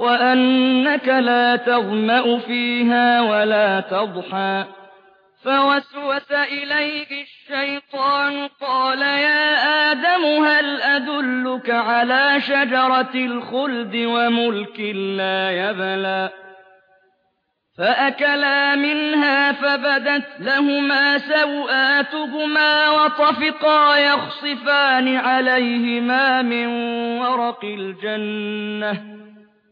وأنك لا تظمأ فيها ولا تضحى. فوسوس إليه الشيطان قال يا آدم هل أدلك على شجرة الخلد وملك لا يبلى؟ فأكلا منها فبدت لهما سوآتهما وطفقا يخصفان عليهما من ورق الجنة.